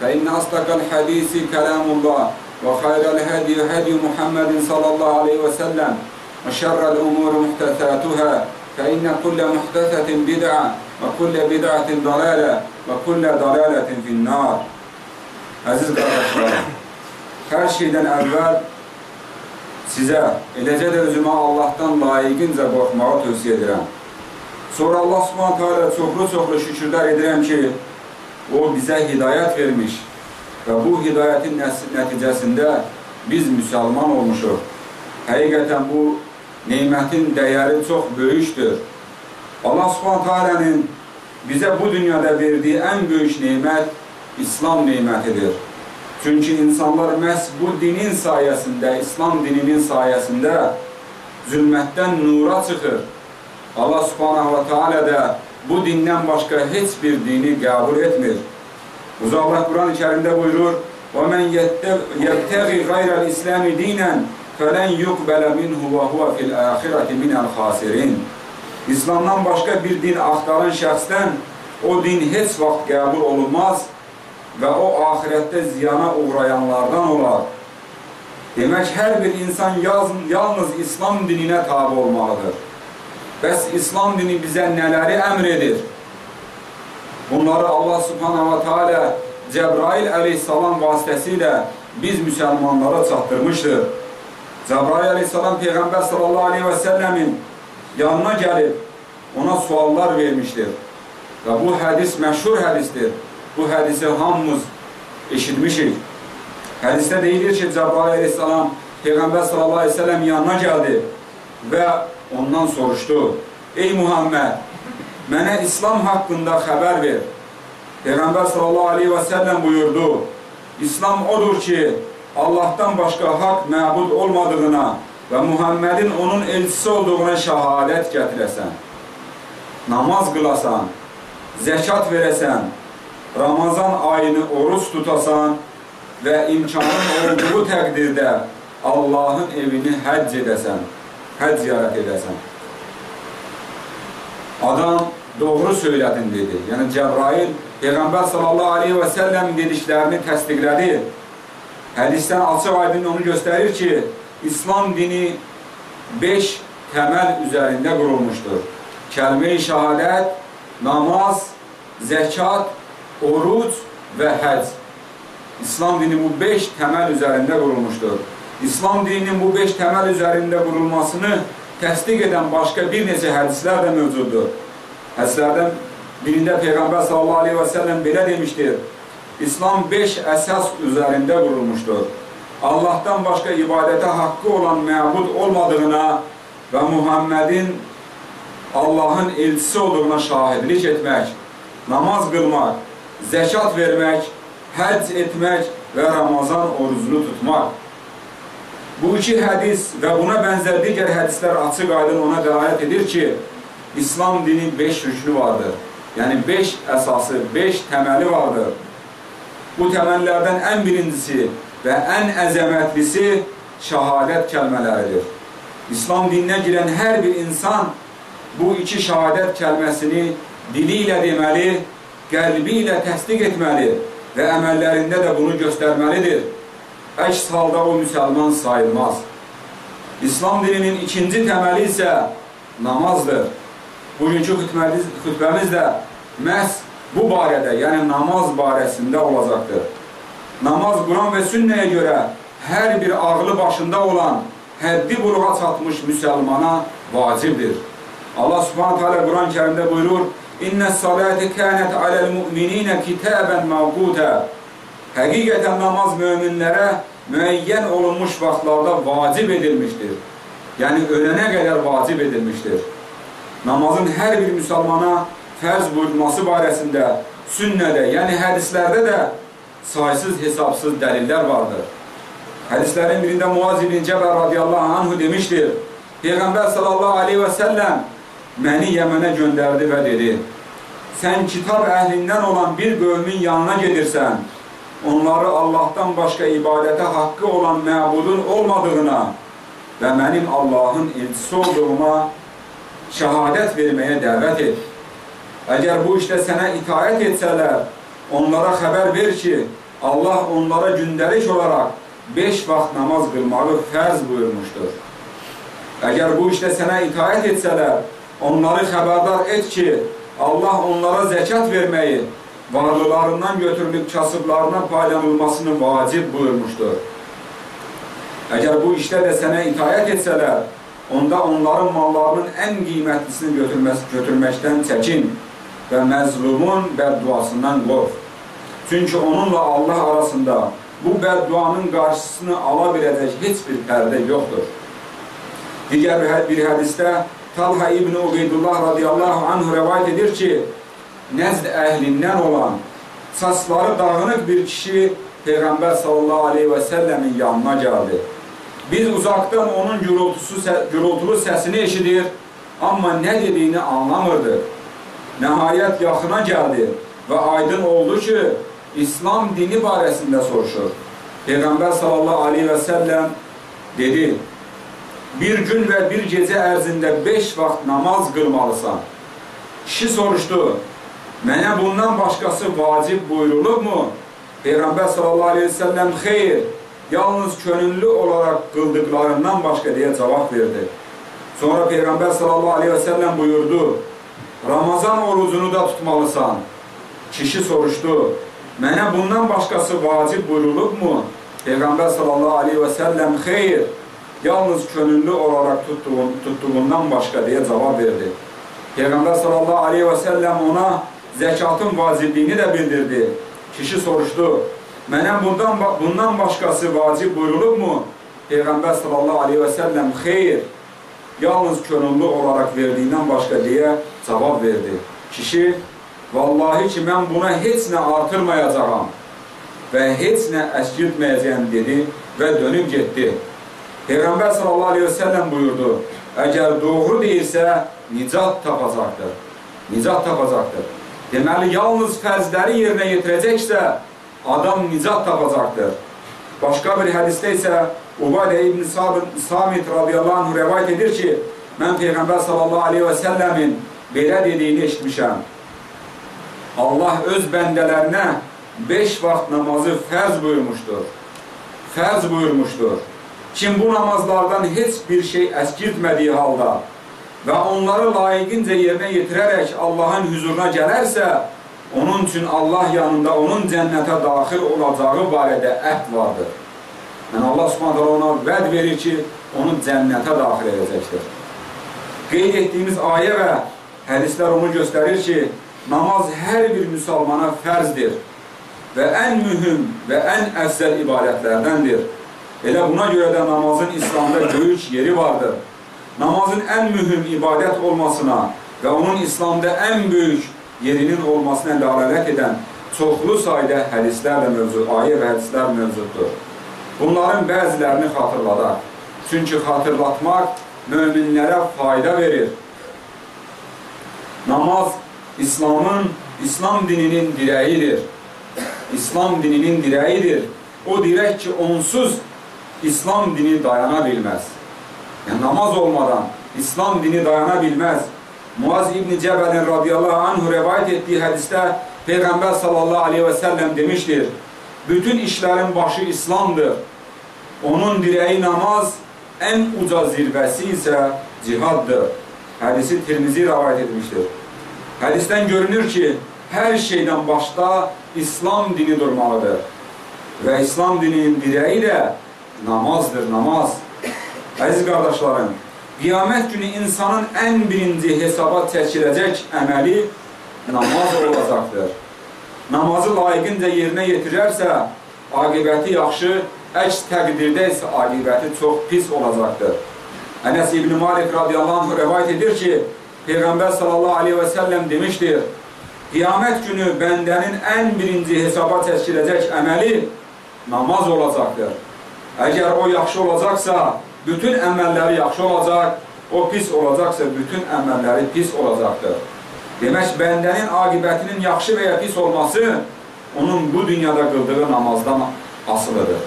فإن أصدق الحديث كلام الله وخير الهدي هدي محمد صلى الله عليه وسلم وشر الأمور محدثاتها فإن كل محدثة بدعة وكل بدعة ضلالة وكل ضلالة في النار Əziz qardaşlarım, hər şeydən əvvəl sizə, eləcə də özümə Allahdan layiqincə qorxmağı tövsiyə edirəm. Sonra Allah subhanətə alə çoxlu-çoxlu şükürlər edirəm ki, O bizə hidayət vermiş və bu hidayətin nəticəsində biz müsəlman olmuşuq. Həqiqətən bu neymətin dəyəri çox böyükdür. Allah subhanətə alənin bizə bu dünyada verdiyi ən böyük neymət İslam neymətidir. Çünki insanlar məhz bu dinin sayəsində, İslam dininin sayəsində zülmətdən nura çıxır. Allah subhanahu wa ta'ala da bu dindən başqa heç bir dini qəbul etmir. Uzaq Allah Quran-ı kərimdə buyurur, وَمَنْ يَبْتَغِ غَيْرَ الْإِسْلَامِ دِينًا فَلَنْ يُقْبَلَ مِنْهُ وَهُوَ فِي الْآخِرَةِ مِنَ الْخَاسِرِينَ İslamdan başqa bir din axtaran şəxsdən o din heç vaxt qəbul olunmaz və o ahirətdə ziyana uğrayanlardan olar. Demək, hər bir insan yalnız İslam dininə tabi olmalıdır. Bəs İslam dini bizə nələri əmr edir? Bunları Allah subhanahu wa ta'ala Cəbrail əleyhissalam vasitəsilə biz müsəlmanlara çatdırmışdır. Cəbrail əleyhissalam Peyğəmbər sallallahu aleyhi və səlləmin yanına gəlib ona suallar vermişdir. Və bu hədis məşhur hədisdir. Bu hədisi hamımız eşitmişik. Hədisdə deyilir ki, Cəbrail əleyhissalam Peyğəmbər sallallahu aleyhi və səlləm yanına gəldi və ondan soruşdu. Ey Muhammed, mənə İslam haqqında xəbər ver. Peyğəmbər sallallahu aleyhi və səlləm buyurdu. İslam odur ki, Allahdan başqa haqq məbud olmadığına və Muhammedin onun elçisi olduğuna şəhadət gətirəsən. Namaz qılasan, zəkat verəsən, Ramazan ayını oruç tutasan və imkanın olduğu təqdirdə Allahın evini həcc edəsən həcc ziyarət edəsən. Adam doğru söylədin dedi. Yəni Cəbrail Peyğəmbər sallallahu aleyhi və səlləm dediklərini təsdiqlədi. Hədisdən açıq aydın onu göstərir ki, İslam dini 5 təməl üzərində qurulmuşdur. Kəlmə-i şəhadət, namaz, zəkat, oruc və həc. İslam dini bu 5 təməl üzərində qurulmuşdur. İslam dininin bu beş təməl üzərində qurulmasını təsdiq edən başqa bir neçə hədislər də mövcuddur. Hədislərdən birində Peyğəmbər sallallahu aleyhi və səlləm belə demişdir. İslam beş əsas üzərində qurulmuşdur. Allahdan başqa ibadətə haqqı olan məbud olmadığına və Muhammedin Allahın elçisi olduğuna şahidlik etmək, namaz qılmaq, zəkat vermək, həcc etmək və Ramazan orucunu tutmaq. Bu iki hədis və buna bənzər digər hədislər açıq aydın ona dəlalət edir ki, İslam dini beş rüklü vardır. Yəni beş əsası, beş təməli vardır. Bu təməllərdən ən birincisi və ən əzəmətlisi şəhadət kəlmələridir. İslam dininə girən hər bir insan bu iki şəhadət kəlməsini dili ilə deməli, qəlbi ilə təsdiq etməli və əməllərində də bunu göstərməlidir. Əks halda o müsəlman sayılmaz. İslam dininin ikinci təməli isə namazdır. Bugünkü xütbəmiz də məhz bu barədə, yəni namaz barəsində olacaqdır. Namaz Quran və sünnəyə görə hər bir ağlı başında olan, həddi buluğa çatmış müsəlmana vacibdir. Allah subhanət hələ Quran-ı kərimdə buyurur, İnnə salati kənət aləl müminинə kitəbən məvqudə Həqiqətən namaz möminlərə müəyyən olunmuş vaxtlarda vacib edilmişdir. Yəni, ölənə qədər vacib edilmişdir. Namazın hər bir müsəlmana fərz buyurulması barəsində sünnədə, yəni hədislərdə də saysız hesabsız dəlillər vardır. Hədislərin birində Muaz ibn Cəbər radiyallahu anhu demişdir, Peyğəmbər sallallahu aleyhi və səlləm məni Yəmənə göndərdi və dedi, sən kitab əhlindən olan bir qövmin yanına gedirsən, onları Allahdan başqa ibadətə haqqı olan məbudun olmadığına və mənim Allahın elçisi olduğuma şəhadət verməyə dəvət et. Əgər bu işdə sənə itaət etsələr, onlara xəbər ver ki, Allah onlara gündəlik olaraq beş vaxt namaz qılmağı fərz buyurmuşdur. Əgər bu işdə sənə itaət etsələr, onları xəbərdar et ki, Allah onlara zəkat verməyi, varlılarından götürülüb kasıblarına paylanılmasını vacib buyurmuşdur. Əgər bu işdə də sənə itayət etsələr, onda onların mallarının ən qiymətlisini götürməs götürməkdən çəkin və məzlumun bədduasından qorx. Çünki onunla Allah arasında bu bədduanın qarşısını ala biləcək heç bir pərdə yoxdur. Digər bir hədisdə Talha İbn Ubeydullah radiyallahu anhu rəvayət edir ki, nəzd əhlindən olan saçları dağınıq bir kişi Peyğəmbər sallallahu aleyhi və səlləmin yanına gəldi. Biz uzaqdan onun gürültüsü, gürültülü səsini eşidir, amma nə dediyini anlamırdı. Nəhayət yaxına gəldi və aydın oldu ki, İslam dini barəsində soruşur. Peyğəmbər sallallahu aleyhi və səlləm dedi, bir gün və bir gecə ərzində beş vaxt namaz qılmalısan. Kişi soruşdu, Mənə bundan başqası vacib buyurulubmu? Peyğəmbər sallallahu aleyhi ve sellem xeyr, yalnız könüllü olaraq qıldıqlarından başqa deyə cavab verdi. Sonra Peyğəmbər sallallahu aleyhi ve sellem buyurdu, Ramazan orucunu da tutmalısan. Kişi soruşdu, mənə bundan başqası vacib buyurulubmu? Peyğəmbər sallallahu aleyhi ve sellem xeyr, yalnız könüllü olaraq tutduğun, tutduğundan başqa deyə cavab verdi. Peyğəmbər sallallahu aleyhi ve sellem ona zəkatın vacibliyini də bildirdi. Kişi soruşdu, mənə bundan, bundan başqası vacib buyurulubmu? Peyğəmbər sallallahu aleyhi və səlləm xeyr, yalnız könüllü olaraq verdiyindən başqa deyə cavab verdi. Kişi, vallahi ki, mən buna heç nə artırmayacağam və heç nə əskiltməyəcəyəm dedi və dönüb getdi. Peyğəmbər sallallahu aleyhi və səlləm buyurdu, əgər doğru deyilsə, nicat tapacaqdır. Nicat tapacaqdır. Deməli, yalnız fərzləri yerinə yetirəcəksə, adam nicat tapacaqdır. Başqa bir hədisdə isə Ubadə ibn Samit radiyallahu anh rəvayət edir ki, mən Peyğəmbər sallallahu aleyhi və səlləmin belə dediyini eşitmişəm. Allah öz bəndələrinə beş vaxt namazı fərz buyurmuşdur. Fərz buyurmuşdur. Kim bu namazlardan heç bir şey əskiltmədiyi halda və onları layiqincə yerinə yetirərək Allahın hüzuruna gələrsə, onun üçün Allah yanında onun cənnətə daxil olacağı barədə əhd vardır. Yəni Allah Subhanahu ona vəd verir ki, onu cənnətə daxil edəcəkdir. Qeyd etdiyimiz ayə və hədislər onu göstərir ki, namaz hər bir müsəlmana fərzdir və ən mühüm və ən əfzəl ibadətlərdəndir. Elə buna görə də namazın İslamda böyük yeri vardır namazın ən mühüm ibadət olmasına və onun İslamda ən böyük yerinin olmasına dəlalət edən çoxlu sayda hədislər də mövcud, ayə və hədislər mövcuddur. Bunların bəzilərini xatırladaq. Çünki xatırlatmaq möminlərə fayda verir. Namaz İslamın, İslam dininin dirəyidir. İslam dininin dirəyidir. O dirək ki, onsuz İslam dini dayana bilməz. Yəni, namaz olmadan İslam dini dayana bilməz. Muaz İbn Cəbəlin radiyallahu anhu rəvayət etdiyi hədisdə Peyğəmbər sallallahu aleyhi və səlləm demişdir, bütün işlərin başı İslamdır. Onun dirəyi namaz, ən uca zirvəsi isə cihaddır. Hədisi Tirmizi rəvayət etmişdir. Hədisdən görünür ki, hər şeydən başda İslam dini durmalıdır. Və İslam dininin dirəyi də namazdır, namaz. Əziz qardaşlarım, qiyamət günü insanın ən birinci hesaba çəkiləcək əməli namaz olacaqdır. Namazı layiqincə yerinə yetirərsə, aqibəti yaxşı, əks təqdirdə isə aqibəti çox pis olacaqdır. Ənəs İbn Malik radiyallahu anh rəvayət edir ki, Peyğəmbər sallallahu aleyhi və səlləm demişdir, qiyamət günü bəndənin ən birinci hesaba çəkiləcək əməli namaz olacaqdır. Əgər o yaxşı olacaqsa, bütün əməlləri yaxşı olacaq, o pis olacaqsa, bütün əməlləri pis olacaqdır. Demək, bəndənin aqibətinin yaxşı və ya pis olması onun bu dünyada qıldığı namazdan asılıdır.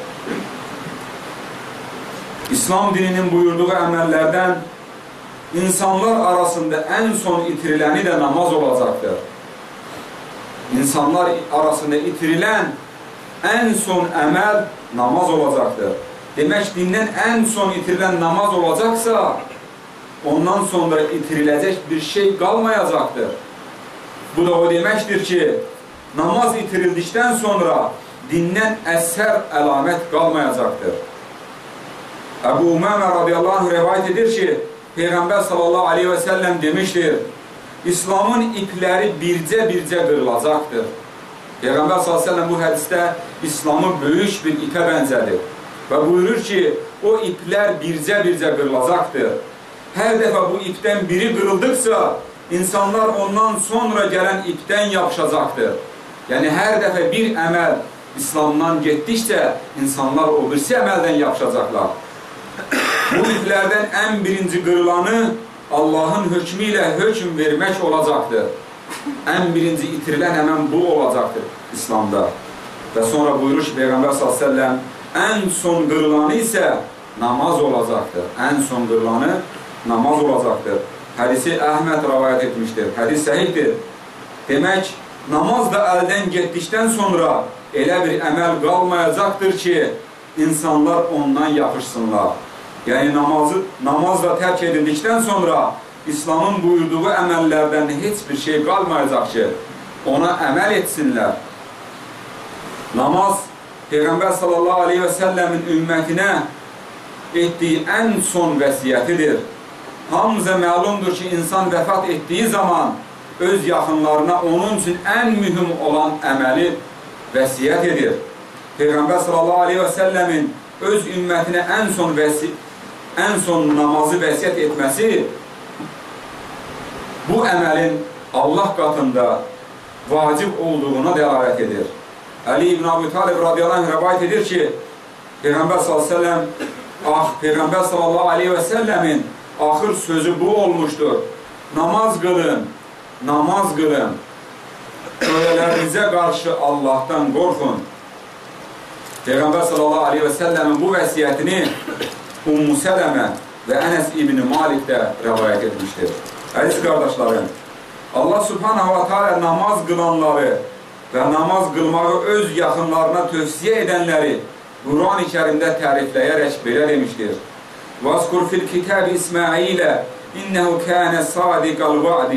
İslam dininin buyurduğu əməllərdən insanlar arasında ən son itiriləni də namaz olacaqdır. İnsanlar arasında itirilən ən son əməl namaz olacaqdır. Demək, dindən ən son itirilən namaz olacaqsa, ondan sonra itiriləcək bir şey qalmayacaqdır. Bu da o deməkdir ki, namaz itirildikdən sonra dindən əsər əlamət qalmayacaqdır. Əbu Umamə radiyallahu rəvayət edir ki, Peyğəmbər sallallahu aleyhi və səlləm demişdir, İslamın ipləri bircə-bircə qırılacaqdır. Peyğəmbər s.ə.v bu hədisdə İslamı böyük bir ipə bənzədir və buyurur ki, o iplər bircə-bircə qırılacaqdır. Hər dəfə bu ipdən biri qırıldıqsa, insanlar ondan sonra gələn ipdən yapışacaqdır. Yəni, hər dəfə bir əməl İslamdan getdikcə, insanlar o birisi əməldən yapışacaqlar. Bu iplərdən ən birinci qırılanı Allahın hökmü ilə hökm vermək olacaqdır. Ən birinci itirilən həmən bu olacaqdır İslamda. Və sonra buyurur ki, Peyğəmbər s.ə.v ən son qırılanı isə namaz olacaqdır. Ən son qırılanı namaz olacaqdır. Hədisi Əhməd rəvayət etmişdir. Hədis səhiddir. Demək, namaz da əldən getdikdən sonra elə bir əməl qalmayacaqdır ki, insanlar ondan yapışsınlar. Yəni namazı, namaz da tərk edildikdən sonra İslamın buyurduğu əməllərdən heç bir şey qalmayacaq ki, ona əməl etsinlər. Namaz Peyğəmbər sallallahu aleyhi və səlləmin ümmətinə etdiyi ən son vəsiyyətidir. Hamıza məlumdur ki, insan vəfat etdiyi zaman öz yaxınlarına onun üçün ən mühüm olan əməli vəsiyyət edir. Peyğəmbər sallallahu aleyhi və səlləmin öz ümmətinə ən son vəsiyyət ən son namazı vəsiyyət etməsi bu əməlin Allah qatında vacib olduğuna dəlalət edir. Əli ibn Abi Talib radiyallahu anh rəvayət edir ki, Peyğəmbər s.ə.v ah, Peyğəmbər s.ə.v-in axır sözü bu olmuşdur. Namaz qılın, namaz qılın. Ölələrinizə qarşı Allahdan qorxun. Peyğəmbər s.ə.v-in bu vəsiyyətini Ummu Sələmə və Ənəs İbni Malik də rəvayət etmişdir. Əziz qardaşlarım, Allah subhanahu wa ta'ala namaz qılanları və namaz qılmağı öz yaxınlarına tövsiyə edənləri Quran-ı kərimdə tərifləyərək belə demişdir. وَاسْكُرْ فِي الْكِتَابِ إِسْمَعِيلَ إِنَّهُ كَانَ صَادِقَ الْوَعْدِ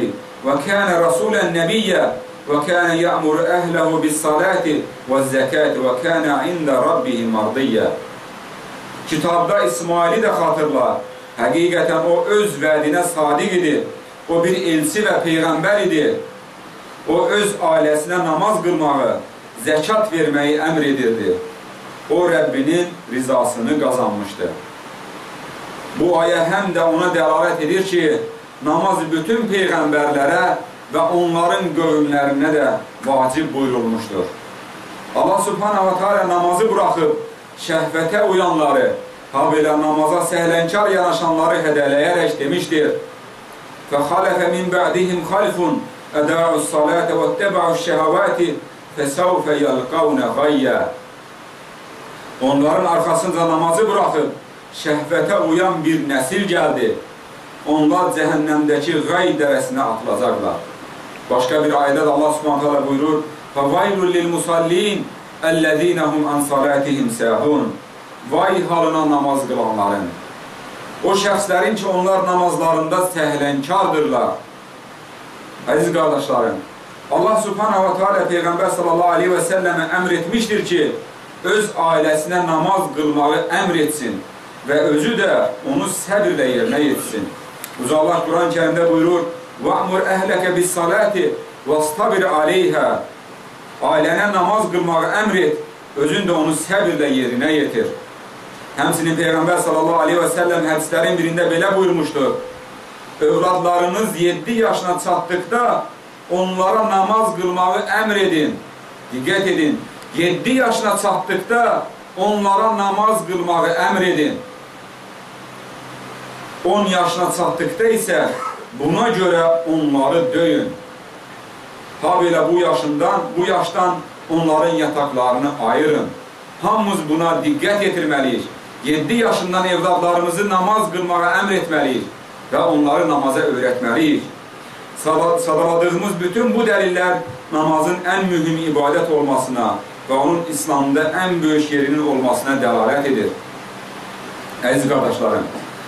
وَكَانَ رَسُولًا نَبِيًّا وَكَانَ يَأْمُرُ أَهْلَهُ بِالصَّلَاةِ وَالزَّكَاةِ وَكَانَ عِنْدَ رَبِّهِ مَرْضِيًّا Kitabda İsmaili də xatırla. Həqiqətən o öz vədinə sadiq idi. O bir elçi və peyğəmbər idi. O öz ailəsinə namaz qılmağı, zəkat verməyi əmr edirdi. O Rəbbinin rizasını qazanmışdı. Bu ayə həm də ona dəlalət edir ki, namaz bütün peyğəmbərlərə və onların qövmlərinə də vacib buyurulmuşdur. Allah subhanahu wa ta'ala namazı buraxıb şəhvətə uyanları, ha belə namaza səhlənkar yanaşanları hədələyərək demişdir. فَخَلَفَ مِنْ بَعْدِهِمْ خَلْفٌ أَدَاعُوا الصَّلَاةَ وَاتَّبَعُوا الشَّهَوَاتِ فَسَوْفَ يَلْقَوْنَ غَيَّا Onların arxasınca namazı buraxıb, şəhvətə uyan bir nəsil gəldi. Onlar cəhənnəmdəki qay dərəsinə atılacaqlar. Başqa bir ayədə də Allah subhanətələ buyurur, فَوَيْلُ لِلْمُسَلِّينَ Əlləzinəhum an salatihim səhun Vay halına namaz qılanların O şəxslərin ki, onlar namazlarında səhlənkardırlar Əziz qardaşlarım Allah subhanahu wa ta'ala Peyğəmbər sallallahu aleyhi və səlləmə əmr etmişdir ki, öz ailəsinə namaz qılmağı əmr etsin və özü də onu səbirlə yerinə yetsin. Uca Allah Quran-ı kərimdə buyurur, وَأْمُرْ أَهْلَكَ بِالصَّلَاةِ وَاسْتَبِرْ عَلَيْهَا Ailənə namaz qılmağı əmr et, özün də onu səbirlə yerinə yetir. Həmsinin Peyğəmbər sallallahu aleyhi və səlləm hədislərin birində belə buyurmuşdur. Övladlarınız 7 yaşına çatdıqda onlara namaz qılmağı əmr edin. Diqqət edin, 7 yaşına çatdıqda onlara namaz qılmağı əmr edin. 10 yaşına çatdıqda isə buna görə onları döyün. Ha belə bu yaşından, bu yaşdan onların yataqlarını ayırın. Hamımız buna diqqət yetirməliyik. 7 yaşından evladlarımızı namaz qılmağa əmr etməliyik və onları namaza öyrətməliyik. Sadaladığımız bütün bu dəlillər namazın ən mühüm ibadət olmasına və onun İslamda ən böyük yerinin olmasına dəlalət edir. Əziz qardaşlarım,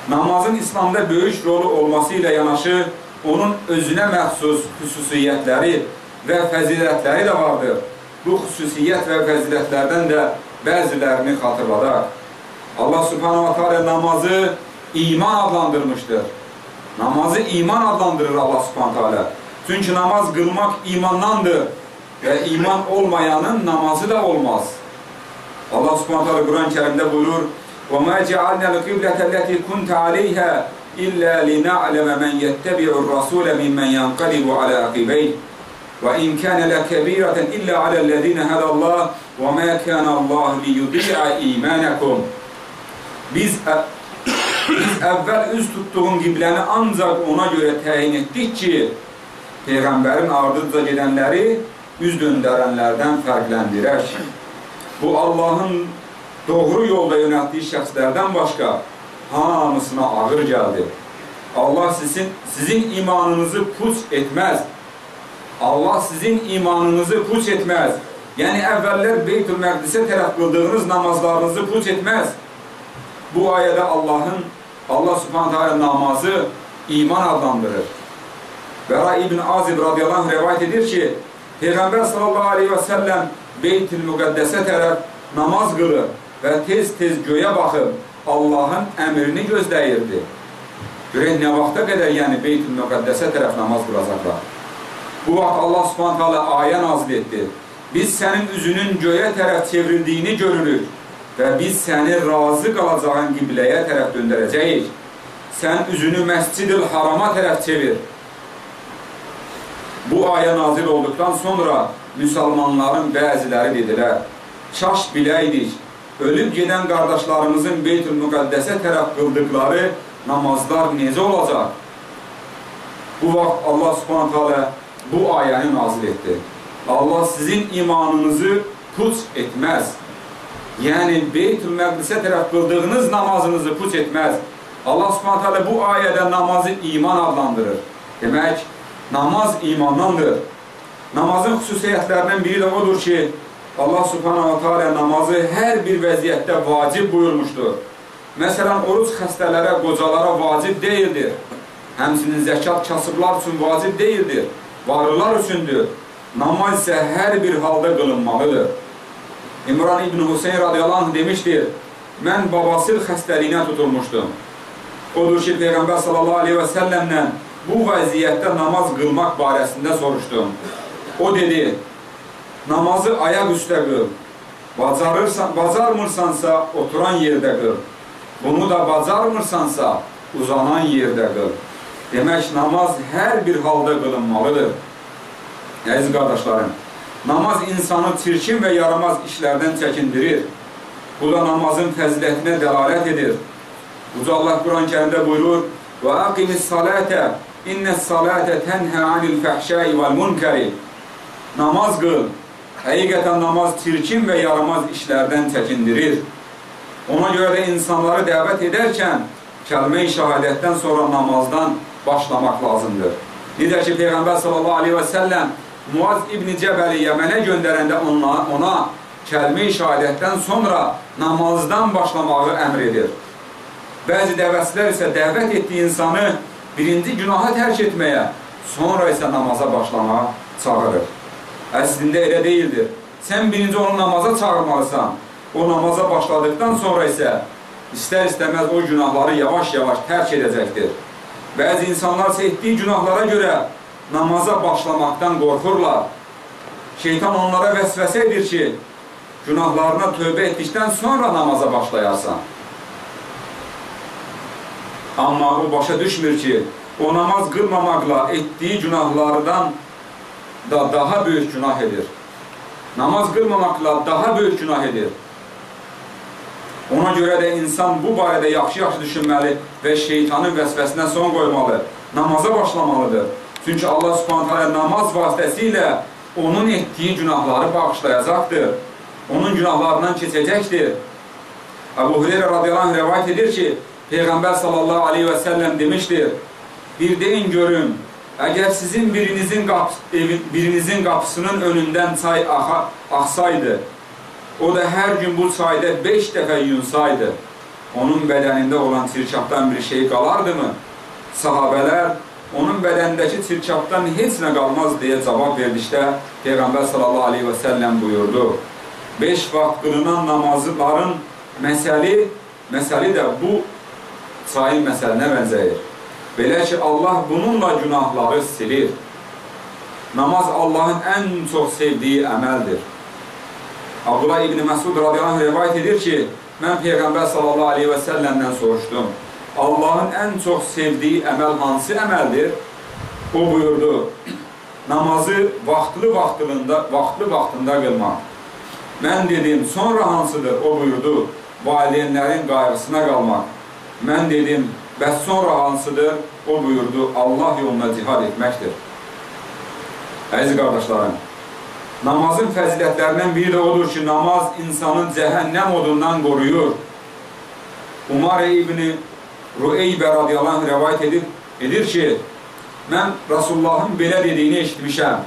namazın İslamda böyük rolu olması ilə yanaşı, onun özünə məxsus xüsusiyyətləri və fəzilətləri də vardır. Bu xüsusiyyət və fəzilətlərdən də bəzilərini xatırladaq. Allah subhanahu wa ta'ala namazı iman adlandırmışdır. Namazı iman adlandırır Allah subhanahu wa ta'ala. Çünki namaz qılmaq imandandır və iman olmayanın namazı da olmaz. Allah subhanahu wa ta'ala Quran-ı kərimdə buyurur وَمَا جَعَلْنَا الْقِبْلَةَ الَّتِي كُنْتَ عَلَيْهَا إِلَّا لِنَعْلَمَ مَنْ يَتَّبِعُ الرَّسُولَ مِمَّنْ يَنْقَلِبُ عَلَى عَقِبَيْهِ وَإِنْ كَانَ لَكَبِيرَةً إِلَّا عَلَى الَّذِينَ هَدَى اللَّهُ وَمَا كَانَ اللَّهُ لِيُضِيعَ إِيمَانَكُمْ Biz, əvvəl üz tutduğun qibləni ancaq ona görə təyin etdik ki, Peyğəmbərin ardınca gedənləri üz döndərənlərdən fərqləndirək. Bu, Allahın doğru yolda yönəltdiyi şəxslərdən başqa hamısına ağır gəldi. Allah sizin, sizin imanınızı puç etməz. Allah sizin imanınızı puç etməz. Yəni, əvvəllər Beytül Məqdisə tərəf qıldığınız namazlarınızı puç etməz. Bu ayədə Allahın, Allah subhanətə alə namazı iman adlandırır. Bəra İbn Azib radiyallahu rəvayət edir ki, Peyğəmbər sallallahu aleyhi və səlləm Beyt-ül Müqəddəsə tərəf namaz qılır və tez-tez göyə baxıb Allahın əmrini gözləyirdi. Görək, nə vaxta qədər yəni Beyt-ül Müqəddəsə tərəf namaz qılacaqlar. Bu vaxt Allah subhanətə alə ayə nazil etdi. Biz sənin üzünün göyə tərəf çevrildiyini görürük və biz səni razı qalacağın qibləyə tərəf döndərəcəyik. Sən üzünü məscid-ül harama tərəf çevir. Bu ayə nazil olduqdan sonra müsəlmanların bəziləri dedilər, çaş biləydik, ölüb gedən qardaşlarımızın Beytül Müqəddəsə tərəf qıldıqları namazlar necə olacaq? Bu vaxt Allah subhanət hələ bu ayəni nazil etdi. Allah sizin imanınızı puç etməz. Yəni, Beytül Məqdisə tərəf qıldığınız namazınızı puç etməz. Allah subhanət hələ bu ayədə namazı iman adlandırır. Demək, namaz imandandır. Namazın xüsusiyyətlərindən biri də odur ki, Allah subhanahu teala namazı hər bir vəziyyətdə vacib buyurmuşdur. Məsələn, oruç xəstələrə, qocalara vacib deyildir. Həmsinin zəkat kasıblar üçün vacib deyildir. Varlılar üçündür. Namaz isə hər bir halda qılınmalıdır. İmran İbn Hüseyin radiyallahu anh demişdir, mən babasıl xəstəliyinə tutulmuşdum. Odur ki, Peyğəmbər sallallahu aleyhi və səlləmlə bu vəziyyətdə namaz qılmaq barəsində soruşdum. O dedi, namazı ayaq üstə qıl, bacarırsan, bacarmırsansa oturan yerdə qıl, bunu da bacarmırsansa uzanan yerdə qıl. Demək, namaz hər bir halda qılınmalıdır. Əziz qardaşlarım, Namaz insanı çirkin və yaramaz işlərdən çəkindirir. Bu da namazın fəzilətinə dəlalət edir. Uca Allah Quran-ı kərimdə buyurur, Və əqimis salətə, innəs salətə tənhə anil fəhşəyi vəl münkəri. Namaz qıl. Həqiqətən namaz çirkin və yaramaz işlərdən çəkindirir. Ona görə də insanları dəvət edərkən kəlmə-i şəhadətdən sonra namazdan başlamaq lazımdır. Necə ki, Peyğəmbər sallallahu aleyhi və səlləm Muaz İbn Cəbəli Yəmənə göndərəndə ona, ona kəlmə-i şəhadətdən sonra namazdan başlamağı əmr edir. Bəzi dəvətçilər isə dəvət etdiyi insanı birinci günaha tərk etməyə, sonra isə namaza başlamağa çağırır. Əslində elə deyildir. Sən birinci onu namaza çağırmalısan. O namaza başladıktan sonra isə istər-istəməz o günahları yavaş-yavaş tərk edəcəkdir. Bəzi insanlar etdiyi günahlara görə namaza başlamaqdan qorxurlar. Şeytan onlara vəsvəsə edir ki, günahlarına tövbə etdikdən sonra namaza başlayarsan. Amma o başa düşmür ki, o namaz qılmamaqla etdiyi günahlardan da daha böyük günah edir. Namaz qılmamaqla daha böyük günah edir. Ona görə də insan bu barədə yaxşı-yaxşı düşünməli və şeytanın vəsvəsinə son qoymalı, namaza başlamalıdır. Çünki Allah subhanət hələ namaz vasitəsilə onun etdiyi günahları bağışlayacaqdır. Onun günahlarından keçəcəkdir. Əbu Hüreyrə radiyallahu anh rəvayət edir ki, Peyğəmbər sallallahu aleyhi və səlləm demişdir, bir deyin görün, əgər sizin birinizin, qap evin, birinizin qapısının önündən çay axa, axsaydı, o da hər gün bu çayda beş dəfə yunsaydı, onun bədənində olan çirkabdan bir şey qalardımı? Sahabələr onun bədənindəki çirkabdan heç nə qalmaz deyə cavab verdikdə Peyğəmbər sallallahu aleyhi və səlləm buyurdu. Beş vaxt qılınan namazların məsəli, məsəli də bu çayın məsəlinə bənzəyir. Belə ki, Allah bununla günahları silir. Namaz Allahın ən çox sevdiyi əməldir. Abdullah İbni Məsud radiyallahu rivayət edir ki, mən Peyğəmbər sallallahu aleyhi və səlləmdən soruşdum. Allahın ən çox sevdiyi əməl hansı əməldir? O buyurdu, namazı vaxtlı vaxtında, vaxtlı vaxtında qılmaq. Mən dedim, sonra hansıdır? O buyurdu, valideynlərin qayğısına qalmaq. Mən dedim, bəs sonra hansıdır? O buyurdu, Allah yoluna cihad etməkdir. Əziz qardaşlarım, namazın fəzilətlərindən biri də odur ki, namaz insanı cəhənnəm odundan qoruyur. Umar ibn Rüeybə radiyallahu rəvayət edib, edir ki, mən Rasulullahın belə dediyini eşitmişəm.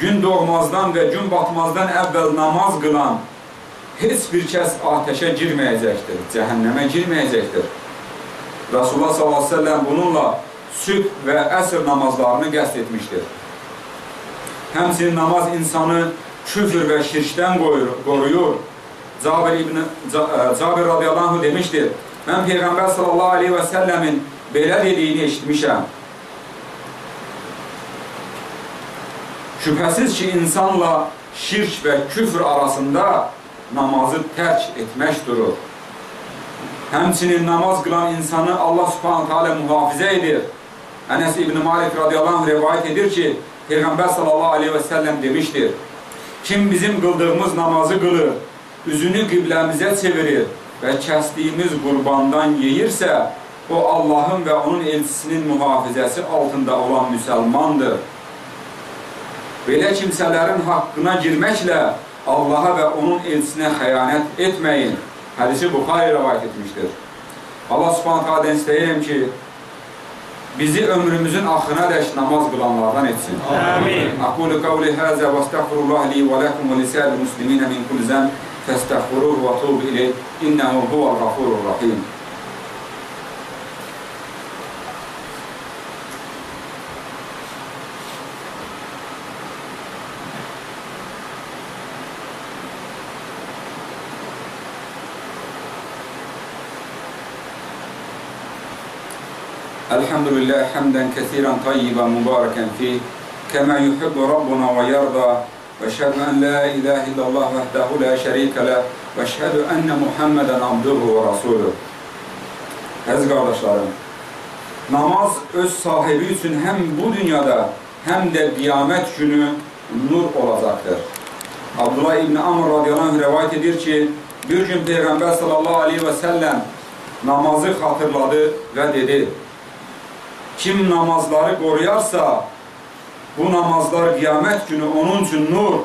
Gün doğmazdan və gün batmazdan əvvəl namaz qılan heç bir kəs ateşə girməyəcəkdir, cəhənnəmə girməyəcəkdir. Rasulullah s.a.v. bununla sübh və əsr namazlarını qəst etmişdir. Həmçinin namaz insanı küfür və şirkdən qoruyur. Cabir, ibn, Cabir radiyallahu demişdir, mən Peyğəmbər sallallahu aleyhi və səlləmin belə dediyini eşitmişəm. Şübhəsiz ki, insanla şirk və küfr arasında namazı tərk etmək durur. Həmçinin namaz qılan insanı Allah subhanətə alə mühafizə edir. Ənəs İbn Malik radiyallahu anh rivayət edir ki, Peyğəmbər sallallahu aleyhi və səlləm demişdir, kim bizim qıldığımız namazı qılır, üzünü qibləmizə çevirir və kəsdiyimiz qurbandan yeyirsə, o Allahın və onun elçisinin mühafizəsi altında olan müsəlmandır. Belə kimsələrin haqqına girməklə Allaha və onun elçisinə xəyanət etməyin. Hədisi Buxari rəvayət etmişdir. Allah subhanət adən istəyirəm ki, bizi ömrümüzün axına dək namaz qılanlardan etsin. Amin. Aqulu qavli həzə və estəğfirullah li və ləkum və lisəl musliminə min kulli zəm فاستغفروه وتوب إليه. إنه هو الغفور الرحيم. الحمد لله حمدا كثيرا طيبا مباركا فيه. كما يحب ربنا ويرضى واشهد ان لا اله الا الله وحده لا شريك له واشهد ان محمدا عبده ورسوله Əziz qardaşlarım, namaz öz sahibi üçün həm bu dünyada, həm də qiyamət günü nur olacaqdır. Abdullah İbn Amr radiyallahu anh rəvayət edir ki, bir gün Peyğəmbər sallallahu aleyhi və səlləm namazı xatırladı və dedi, kim namazları qoruyarsa, bu namazlar qiyamət günü onun üçün nur,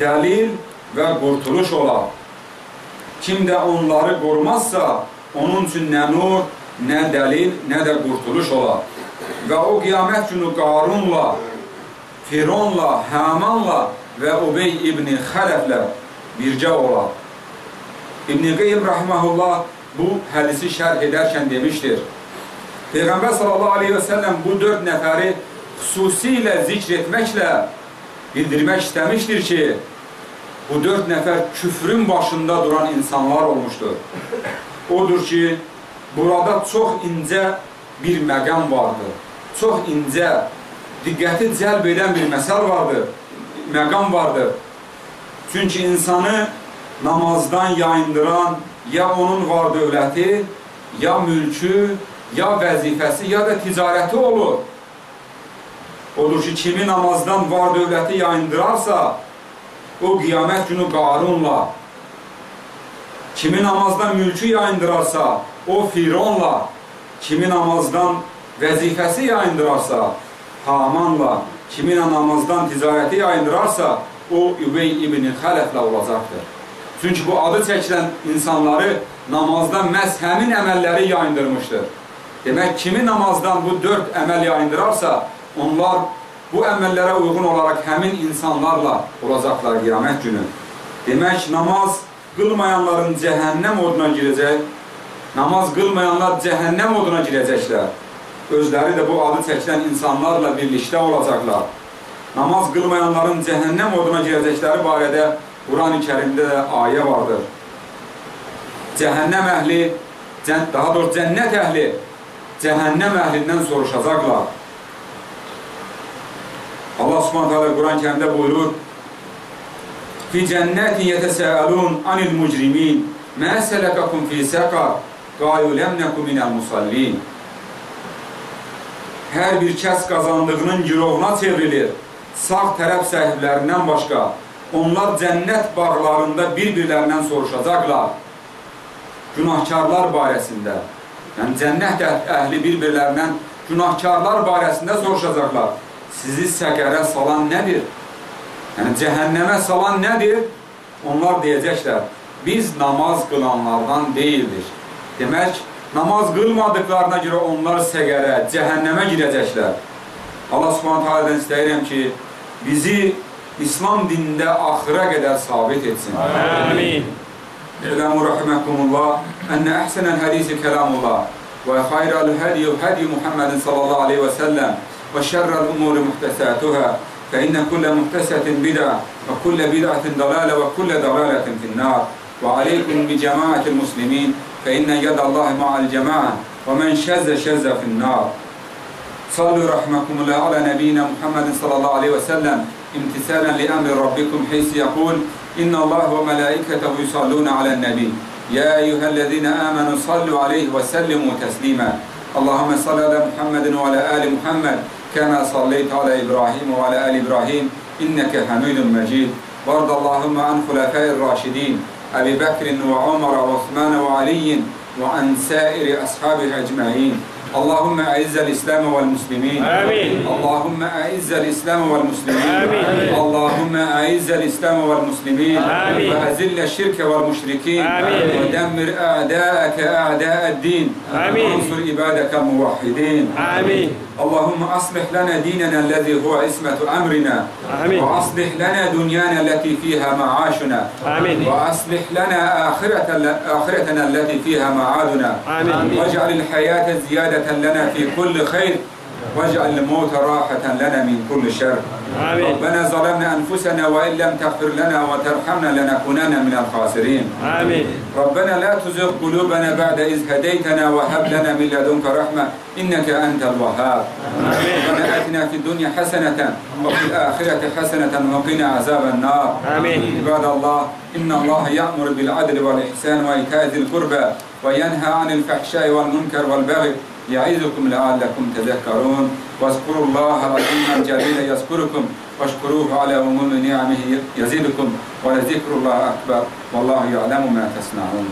dəlil və qurtuluş olar. Kim də onları qorumazsa, onun üçün nə nur, nə dəlil, nə də qurtuluş olar. Və o qiyamət günü Qarunla, Fironla, Həmanla və Ubey ibn Xələflə bircə olar. İbn-i Qeym Rahiməhullah bu hədisi şərh edərkən demişdir. Peyğəmbər sallallahu aleyhi və səlləm bu dörd nəfəri xüsusilə zikr etməklə bildirmək istəmişdir ki, bu dörd nəfər küfrün başında duran insanlar olmuşdur. Odur ki, burada çox incə bir məqam vardır. Çox incə, diqqəti cəlb edən bir məsəl vardır, məqam vardır. Çünki insanı namazdan yayındıran ya onun var dövləti, ya mülkü, ya vəzifəsi, ya da ticarəti olur. Odur ki, kimi namazdan var dövləti yayındırarsa, o qiyamət günü qarunla, kimi namazdan mülkü yayındırarsa, o fironla, kimi namazdan vəzifəsi yayındırarsa, Hamanla, kimi namazdan ticarəti yayındırarsa, o Üvey ibn Xələflə olacaqdır. Çünki bu adı çəkilən insanları namazdan məhz həmin əməlləri yayındırmışdır. Demək, kimi namazdan bu dörd əməl yayındırarsa, onlar bu əməllərə uyğun olaraq həmin insanlarla olacaqlar qiyamət günü. Demək, namaz qılmayanların cəhənnəm oduna girəcək, namaz qılmayanlar cəhənnəm oduna girəcəklər. Özləri də bu adı çəkilən insanlarla birlikdə olacaqlar. Namaz qılmayanların cəhənnəm oduna girəcəkləri barədə Quran-ı kərimdə də ayə vardır. Cəhənnəm əhli, daha doğrusu cənnət əhli cəhənnəm əhlindən soruşacaqlar. Allah subhanət hələ Quran-ı kərimdə buyurur, Fi cənnətin yətəsəəlun anil mücrimin, mə sələqəkum fi səqar, qayu ləmnəkum minəl musallin. Hər bir kəs qazandığının girovuna çevrilir, sağ tərəf səhiblərindən başqa. Onlar cənnət bağlarında bir-birlərindən soruşacaqlar. Günahkarlar barəsində. Yəni, cənnət əhli bir-birlərindən günahkarlar barəsində soruşacaqlar. Sizi səqərə salan nədir? Yəni, cəhənnəmə salan nədir? Onlar deyəcəklər, biz namaz qılanlardan deyildir. Demək, namaz qılmadıqlarına görə onlar səqərə, cəhənnəmə girəcəklər. Allah subhanətə alədən istəyirəm ki, bizi İslam dinində axıra qədər sabit etsin. Amin. İ'lamu rahimakumullah enne ahsenel hadisi kelamullah ve hayral hadi hadi Muhammedin sallallahu aleyhi ve sellem وشر الأمور محدثاتها فإن كل محدثة بدعة وكل بدعة ضلالة وكل ضلالة في النار. وعليكم بجماعة المسلمين فإن يد الله مع الجماعة ومن شذ شذ في النار. صلوا رحمكم الله على نبينا محمد صلى الله عليه وسلم. امتثالا لأمر ربكم حيث يقول إن الله وملائكته يصلون على النبي. يا أيها الذين آمنوا صلوا عليه وسلموا تسليما. اللهم صل على محمد وعلى آل محمد. كما صليت على إبراهيم وعلى آل إبراهيم إنك حميد مجيد. وارض اللهم عن خلفاء الراشدين أبي بكر وعمر وعثمان وعلي وعن سائر أصحابه أجمعين. اللهم أعز الإسلام والمسلمين آمين. اللهم أعز الإسلام والمسلمين آمين. اللهم أعز الإسلام والمسلمين آمين. وأذل الشرك والمشركين آمين. ودمر أعداءك أعداء الدين آمين. وانصر عبادك الموحدين آمين اللهم أصلح لنا ديننا الذي هو عصمة أمرنا آمين. وأصلح لنا دنيانا التي فيها معاشنا آمين. وأصلح لنا آخرة آخرتنا التي فيها معادنا آمين. واجعل الحياة زيادة لنا في كل خير واجعل الموت راحة لنا من كل شر. آمين. ربنا ظلمنا أنفسنا وإن لم تغفر لنا وترحمنا لنكونن من الخاسرين. آمين. ربنا لا تزغ قلوبنا بعد إذ هديتنا وهب لنا من لدنك رحمة إنك أنت الوهاب. ربنا آتنا في الدنيا حسنة وفي الآخرة حسنة وقنا عذاب النار. آمين. عباد الله إن الله يأمر بالعدل والإحسان وإيتاء ذي القربى وينهى عن الفحشاء والمنكر والبغي يعظكم لعلكم تذكرون. واذكروا الله العظيم الجليل يذكركم. واشكروه على عموم نعمه يزيدكم. ولذكر الله أكبر. والله يعلم ما تصنعون.